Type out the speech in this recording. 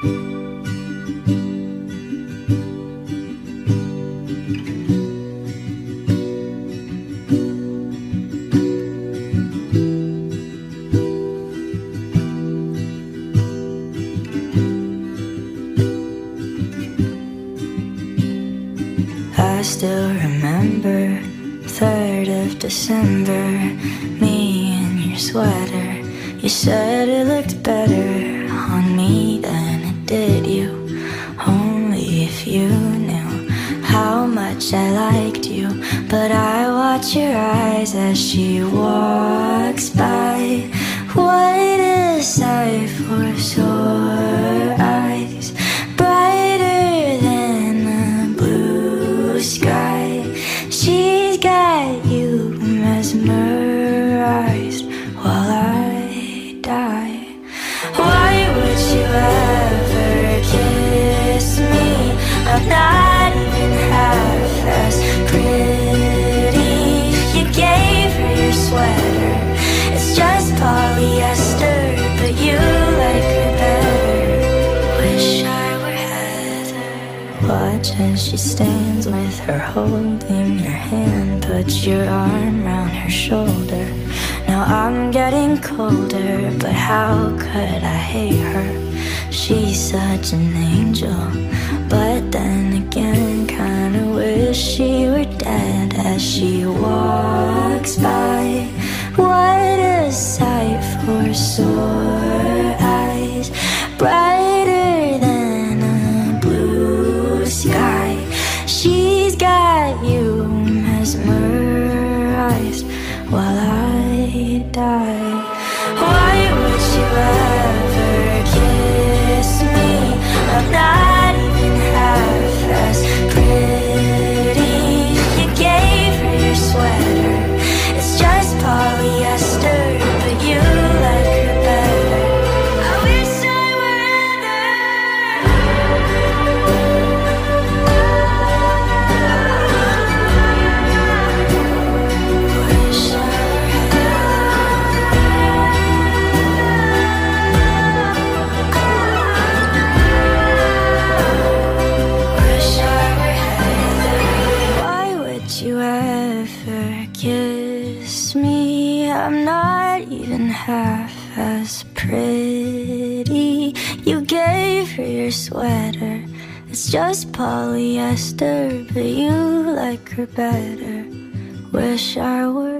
I still remember 3rd of December Me in your sweater. You said it looked better But I watch your eyes as she walks by. What a sight for sore Watch as she stands with her holding your hand. Put your arm round her shoulder. Now I'm getting colder But how could I hate her? She's such an angel. But then again Kinda wish she were dead As she walks by 完了 kiss me? I'm not even half as pretty. You gave her your sweater. It's just polyester, but you like her better. Wish I were